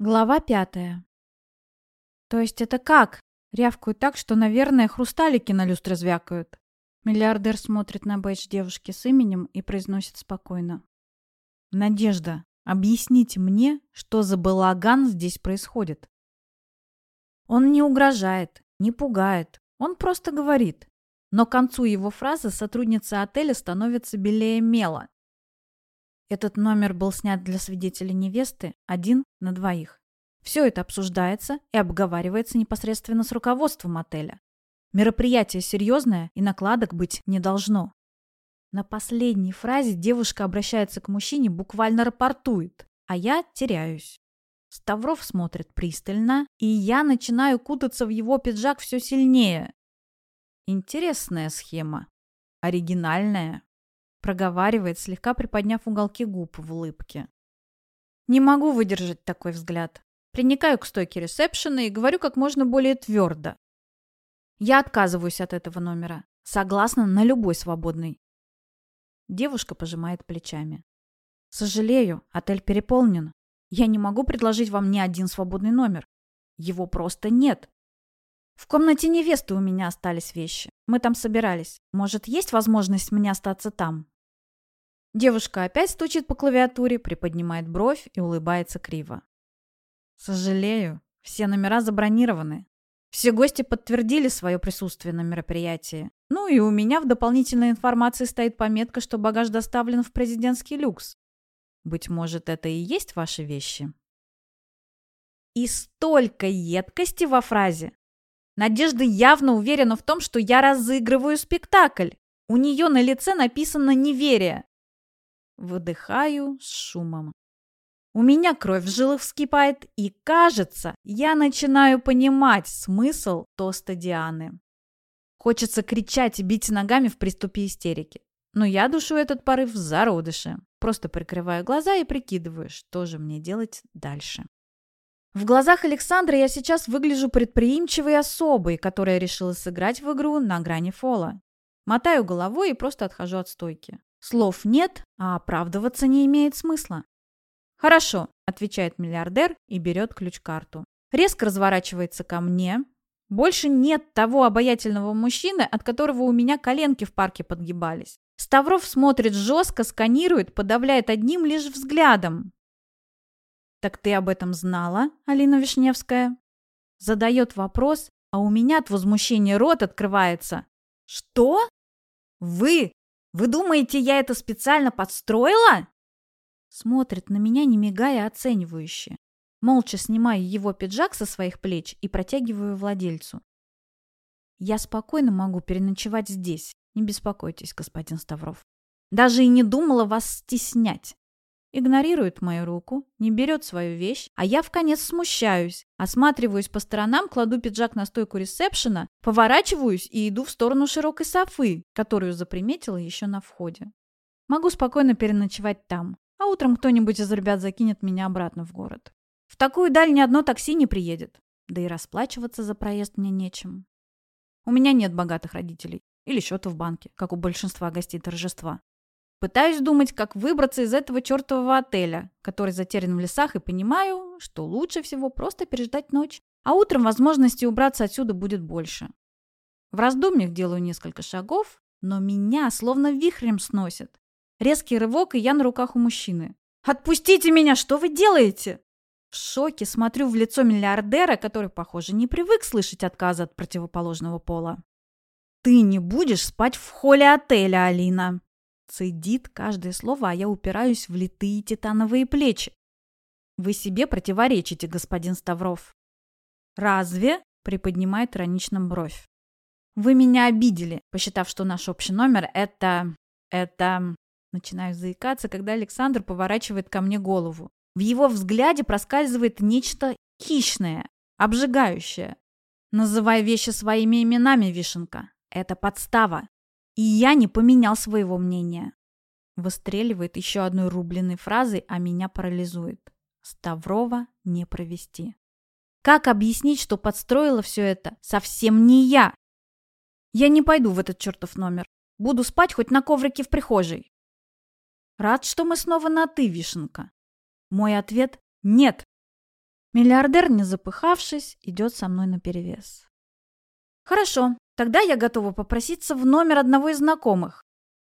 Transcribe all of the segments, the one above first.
Глава пятая. То есть это как? Рявкаю так, что, наверное, хрусталики на люстре звякают. Миллиардер смотрит на бейдж девушки с именем и произносит спокойно. «Надежда, объясните мне, что за балаган здесь происходит?» Он не угрожает, не пугает, он просто говорит. Но к концу его фразы сотрудница отеля становится белее мела этот номер был снят для свидетелей невесты один на двоих. Все это обсуждается и обговаривается непосредственно с руководством отеля. Мероприятие серьезное и накладок быть не должно. На последней фразе девушка обращается к мужчине, буквально рапортует, а я теряюсь. Ставров смотрит пристально, и я начинаю кутаться в его пиджак все сильнее. Интересная схема. Оригинальная проговаривает, слегка приподняв уголки губ в улыбке. Не могу выдержать такой взгляд. Приникаю к стойке ресепшена и говорю как можно более твердо. Я отказываюсь от этого номера. Согласна на любой свободный. Девушка пожимает плечами. Сожалею, отель переполнен. Я не могу предложить вам ни один свободный номер. Его просто нет. В комнате невесты у меня остались вещи. Мы там собирались. Может, есть возможность мне остаться там?» Девушка опять стучит по клавиатуре, приподнимает бровь и улыбается криво. «Сожалею, все номера забронированы. Все гости подтвердили свое присутствие на мероприятии. Ну и у меня в дополнительной информации стоит пометка, что багаж доставлен в президентский люкс. Быть может, это и есть ваши вещи?» И столько едкости во фразе, Надежда явно уверена в том, что я разыгрываю спектакль. У нее на лице написано «неверие». Выдыхаю с шумом. У меня кровь в жилах вскипает, и, кажется, я начинаю понимать смысл тоста Дианы. Хочется кричать и бить ногами в приступе истерики. Но я душу этот порыв в зародыше. Просто прикрываю глаза и прикидываю, что же мне делать дальше. В глазах Александра я сейчас выгляжу предприимчивой особой, которая решила сыграть в игру на грани фола. Мотаю головой и просто отхожу от стойки. Слов нет, а оправдываться не имеет смысла. «Хорошо», – отвечает миллиардер и берет ключ-карту. Резко разворачивается ко мне. Больше нет того обаятельного мужчины, от которого у меня коленки в парке подгибались. Ставров смотрит жестко, сканирует, подавляет одним лишь взглядом. «Так ты об этом знала, Алина Вишневская?» Задает вопрос, а у меня от возмущения рот открывается. «Что? Вы? Вы думаете, я это специально подстроила?» Смотрит на меня, не мигая, оценивающе. Молча снимаю его пиджак со своих плеч и протягиваю владельцу. «Я спокойно могу переночевать здесь. Не беспокойтесь, господин Ставров. Даже и не думала вас стеснять. Игнорирует мою руку, не берет свою вещь, а я в конец смущаюсь. Осматриваюсь по сторонам, кладу пиджак на стойку ресепшена, поворачиваюсь и иду в сторону широкой софы, которую заприметила еще на входе. Могу спокойно переночевать там, а утром кто-нибудь из ребят закинет меня обратно в город. В такую даль ни одно такси не приедет. Да и расплачиваться за проезд мне нечем. У меня нет богатых родителей. Или счета в банке, как у большинства гостей торжества. Пытаюсь думать, как выбраться из этого чертового отеля, который затерян в лесах, и понимаю, что лучше всего просто переждать ночь. А утром возможности убраться отсюда будет больше. В раздумьях делаю несколько шагов, но меня словно вихрем сносит. Резкий рывок, и я на руках у мужчины. «Отпустите меня! Что вы делаете?» В шоке смотрю в лицо миллиардера, который, похоже, не привык слышать отказы от противоположного пола. «Ты не будешь спать в холле отеля, Алина!» Цедит каждое слово, а я упираюсь в литые титановые плечи. Вы себе противоречите, господин Ставров. Разве? Приподнимает иронично бровь. Вы меня обидели, посчитав, что наш общий номер это... это... Начинаю заикаться, когда Александр поворачивает ко мне голову. В его взгляде проскальзывает нечто хищное, обжигающее. Называй вещи своими именами, Вишенка. Это подстава. И я не поменял своего мнения. Выстреливает еще одной рубленной фразой, а меня парализует. Ставрова не провести. Как объяснить, что подстроила все это совсем не я? Я не пойду в этот чертов номер. Буду спать хоть на коврике в прихожей. Рад, что мы снова на «ты», Вишенка. Мой ответ – нет. Миллиардер, не запыхавшись, идет со мной наперевес. Хорошо, тогда я готова попроситься в номер одного из знакомых.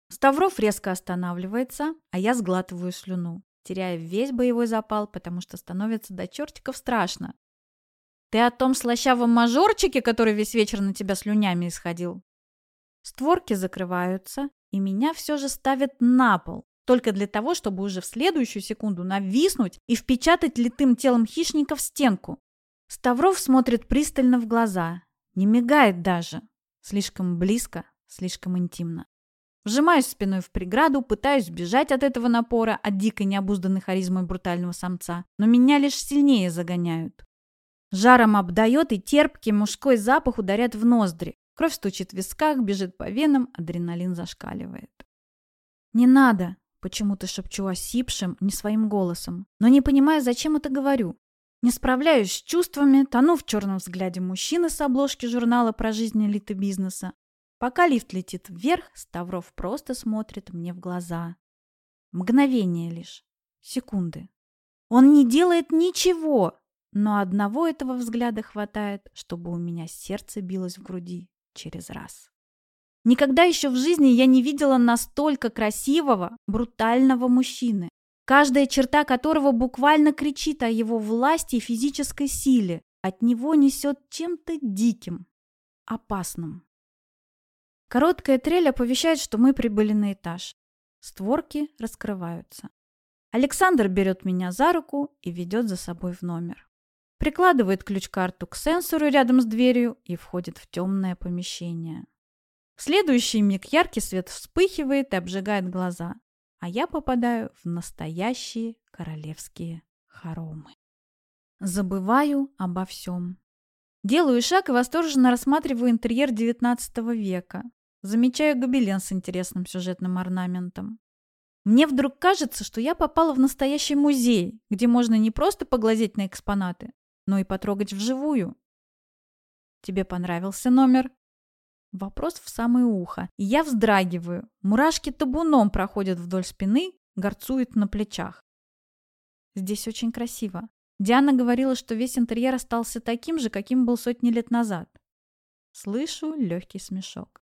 Ставров резко останавливается, а я сглатываю слюну, теряя весь боевой запал, потому что становится до чертиков страшно. Ты о том слащавом мажорчике, который весь вечер на тебя слюнями исходил? Створки закрываются, и меня все же ставят на пол, только для того, чтобы уже в следующую секунду нависнуть и впечатать литым телом хищника в стенку. Ставров смотрит пристально в глаза, не мигает даже. Слишком близко, слишком интимно. Вжимаюсь спиной в преграду, пытаюсь бежать от этого напора, от дикой необузданной харизмы брутального самца, но меня лишь сильнее загоняют. Жаром обдает, и терпкий мужской запах ударяет в ноздри. Кровь стучит в висках, бежит по венам, адреналин зашкаливает. «Не надо!» – почему-то шепчу осипшим, не своим голосом, но не понимаю, зачем это говорю. Не справляюсь с чувствами, тону в черном взгляде мужчины с обложки журнала про жизнь элиты бизнеса, Пока лифт летит вверх, Ставров просто смотрит мне в глаза. Мгновение лишь. Секунды. Он не делает ничего, но одного этого взгляда хватает, чтобы у меня сердце билось в груди через раз. Никогда еще в жизни я не видела настолько красивого, брутального мужчины, каждая черта которого буквально кричит о его власти и физической силе. От него несет чем-то диким, опасным. Короткая трель оповещает, что мы прибыли на этаж. Створки раскрываются. Александр берет меня за руку и ведет за собой в номер. Прикладывает ключ-карту к сенсору рядом с дверью и входит в темное помещение. В следующий миг яркий свет вспыхивает и обжигает глаза, а я попадаю в настоящие королевские хоромы. Забываю обо всем. Делаю шаг и восторженно рассматриваю интерьер XIX века. Замечаю гобелен с интересным сюжетным орнаментом. Мне вдруг кажется, что я попала в настоящий музей, где можно не просто поглазеть на экспонаты, но и потрогать вживую. Тебе понравился номер? Вопрос в самое ухо. Я вздрагиваю. Мурашки табуном проходят вдоль спины, горцуют на плечах. Здесь очень красиво. Диана говорила, что весь интерьер остался таким же, каким был сотни лет назад. Слышу легкий смешок.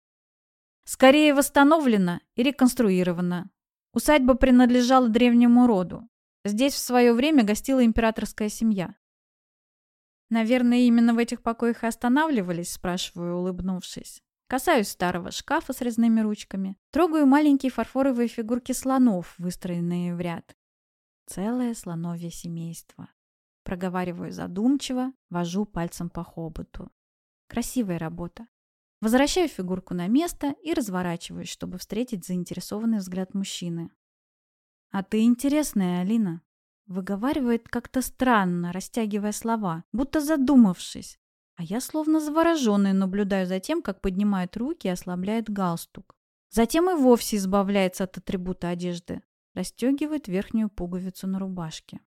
Скорее восстановлена и реконструирована. Усадьба принадлежала древнему роду. Здесь в свое время гостила императорская семья. Наверное, именно в этих покоях и останавливались, спрашиваю, улыбнувшись. Касаюсь старого шкафа с резными ручками. Трогаю маленькие фарфоровые фигурки слонов, выстроенные в ряд. Целое слоновье семейство. Проговариваю задумчиво, вожу пальцем по хоботу. Красивая работа. Возвращаю фигурку на место и разворачиваюсь, чтобы встретить заинтересованный взгляд мужчины. «А ты интересная, Алина», — выговаривает как-то странно, растягивая слова, будто задумавшись. А я словно завороженный наблюдаю за тем, как поднимает руки и ослабляет галстук. Затем и вовсе избавляется от атрибута одежды, расстегивает верхнюю пуговицу на рубашке.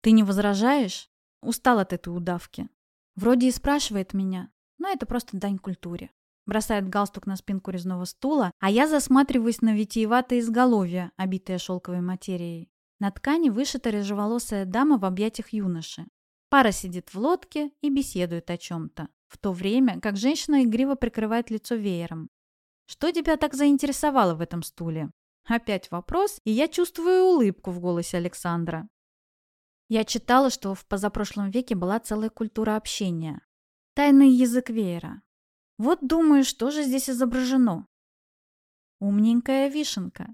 «Ты не возражаешь?» Устал от этой удавки. Вроде и спрашивает меня, но это просто дань культуре. Бросает галстук на спинку резного стула, а я засматриваюсь на витиеватое изголовье, обитое шелковой материей. На ткани вышита рыжеволосая дама в объятиях юноши. Пара сидит в лодке и беседует о чем-то, в то время как женщина игриво прикрывает лицо веером. «Что тебя так заинтересовало в этом стуле?» Опять вопрос, и я чувствую улыбку в голосе Александра. Я читала, что в позапрошлом веке была целая культура общения. Тайный язык веера. Вот думаю, что же здесь изображено. Умненькая вишенка.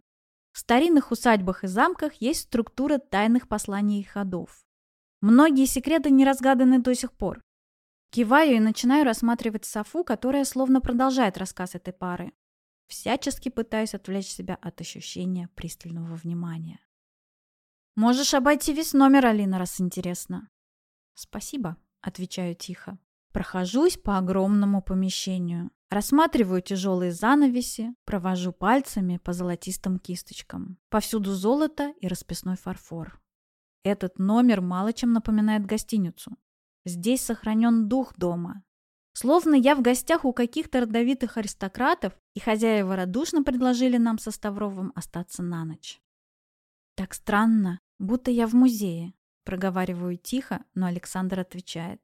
В старинных усадьбах и замках есть структура тайных посланий и ходов. Многие секреты не разгаданы до сих пор. Киваю и начинаю рассматривать Софу, которая словно продолжает рассказ этой пары. Всячески пытаюсь отвлечь себя от ощущения пристального внимания. «Можешь обойти весь номер, Алина, раз интересно». «Спасибо», — отвечаю тихо. Прохожусь по огромному помещению. Рассматриваю тяжелые занавеси, провожу пальцами по золотистым кисточкам. Повсюду золото и расписной фарфор. Этот номер мало чем напоминает гостиницу. Здесь сохранен дух дома. Словно я в гостях у каких-то родовитых аристократов, и хозяева радушно предложили нам со Ставровым остаться на ночь. Так странно, будто я в музее. Проговариваю тихо, но Александр отвечает.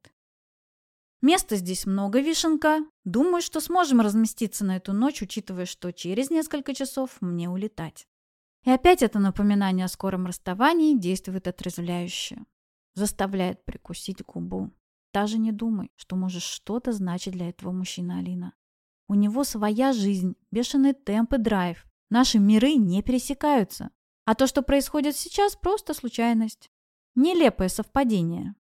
Места здесь много, Вишенка. Думаю, что сможем разместиться на эту ночь, учитывая, что через несколько часов мне улетать. И опять это напоминание о скором расставании действует отрезвляюще. Заставляет прикусить губу. Даже не думай, что можешь что-то значить для этого мужчины, Алина. У него своя жизнь, бешеный темп и драйв. Наши миры не пересекаются. А то, что происходит сейчас, просто случайность. Нелепое совпадение.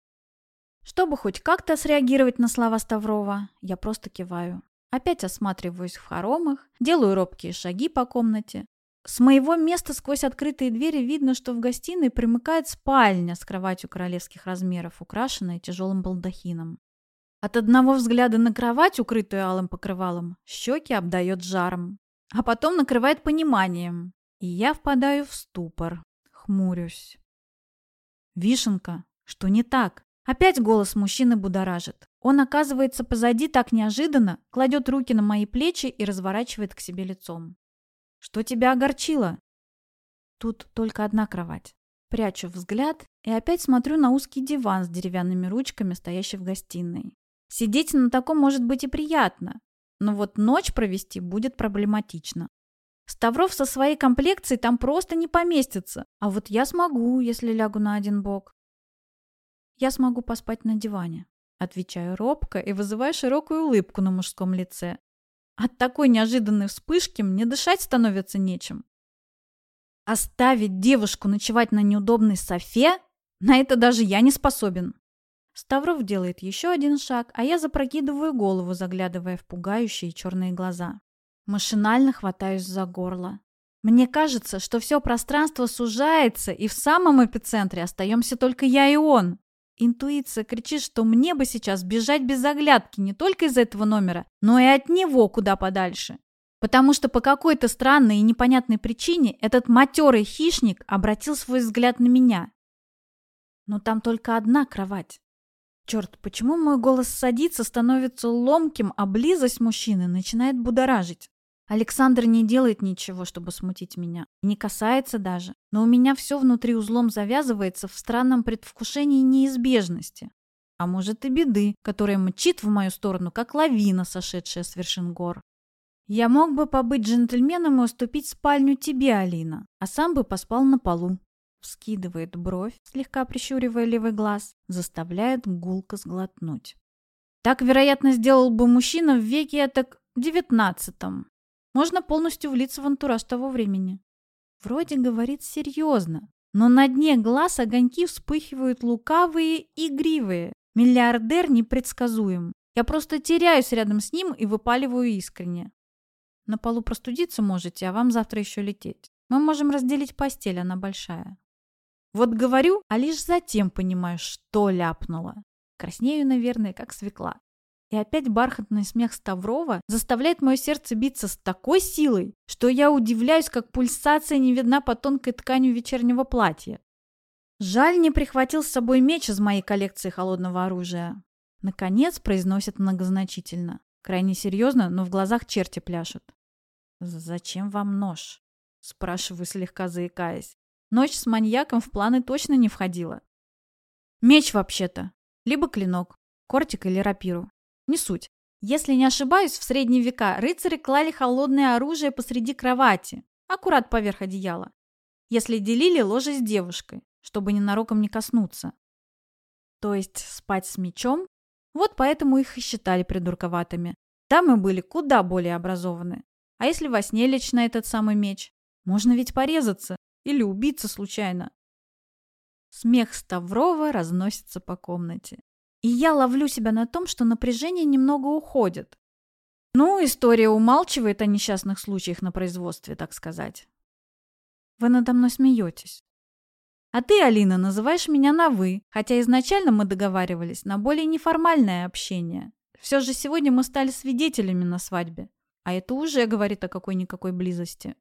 Чтобы хоть как-то среагировать на слова Ставрова, я просто киваю. Опять осматриваюсь в хоромах, делаю робкие шаги по комнате. С моего места сквозь открытые двери видно, что в гостиной примыкает спальня с кроватью королевских размеров, украшенная тяжелым балдахином. От одного взгляда на кровать, укрытую алым покрывалом, щеки обдает жаром, а потом накрывает пониманием, и я впадаю в ступор, хмурюсь. Вишенка, что не так? Опять голос мужчины будоражит. Он оказывается позади так неожиданно, кладет руки на мои плечи и разворачивает к себе лицом. Что тебя огорчило? Тут только одна кровать. Прячу взгляд и опять смотрю на узкий диван с деревянными ручками, стоящий в гостиной. Сидеть на таком может быть и приятно, но вот ночь провести будет проблематично. Ставров со своей комплекцией там просто не поместится, а вот я смогу, если лягу на один бок. Я смогу поспать на диване. Отвечаю робко и вызываю широкую улыбку на мужском лице. От такой неожиданной вспышки мне дышать становится нечем. Оставить девушку ночевать на неудобной софе? На это даже я не способен. Ставров делает еще один шаг, а я запрокидываю голову, заглядывая в пугающие черные глаза. Машинально хватаюсь за горло. Мне кажется, что все пространство сужается, и в самом эпицентре остаемся только я и он. Интуиция кричит, что мне бы сейчас бежать без оглядки не только из этого номера, но и от него куда подальше. Потому что по какой-то странной и непонятной причине этот матерый хищник обратил свой взгляд на меня. Но там только одна кровать. Черт, почему мой голос садится, становится ломким, а близость мужчины начинает будоражить? Александр не делает ничего, чтобы смутить меня. Не касается даже. Но у меня все внутри узлом завязывается в странном предвкушении неизбежности. А может и беды, которая мчит в мою сторону, как лавина, сошедшая с вершин гор. Я мог бы побыть джентльменом и уступить спальню тебе, Алина, а сам бы поспал на полу. Вскидывает бровь, слегка прищуривая левый глаз, заставляет гулко сглотнуть. Так, вероятно, сделал бы мужчина в веке так девятнадцатом. Можно полностью влиться в антураж того времени. Вроде говорит серьезно, но на дне глаз огоньки вспыхивают лукавые и игривые. Миллиардер непредсказуем. Я просто теряюсь рядом с ним и выпаливаю искренне. На полу простудиться можете, а вам завтра еще лететь. Мы можем разделить постель, она большая. Вот говорю, а лишь затем понимаю, что ляпнула. Краснею, наверное, как свекла. И опять бархатный смех Ставрова заставляет мое сердце биться с такой силой, что я удивляюсь, как пульсация не видна по тонкой ткани вечернего платья. Жаль, не прихватил с собой меч из моей коллекции холодного оружия. Наконец произносит многозначительно. Крайне серьезно, но в глазах черти пляшут. «Зачем вам нож?» Спрашиваю, слегка заикаясь. Ночь с маньяком в планы точно не входила. Меч вообще-то. Либо клинок, кортик или рапиру. Не суть. Если не ошибаюсь, в средние века рыцари клали холодное оружие посреди кровати, аккурат поверх одеяла. Если делили ложе с девушкой, чтобы ненароком не коснуться. То есть спать с мечом? Вот поэтому их и считали придурковатыми. Дамы были куда более образованы. А если во сне лечь на этот самый меч? Можно ведь порезаться. Или убиться случайно. Смех Ставрова разносится по комнате. И я ловлю себя на том, что напряжение немного уходит. Ну, история умалчивает о несчастных случаях на производстве, так сказать. Вы надо мной смеетесь. А ты, Алина, называешь меня на «вы», хотя изначально мы договаривались на более неформальное общение. Все же сегодня мы стали свидетелями на свадьбе. А это уже говорит о какой-никакой близости.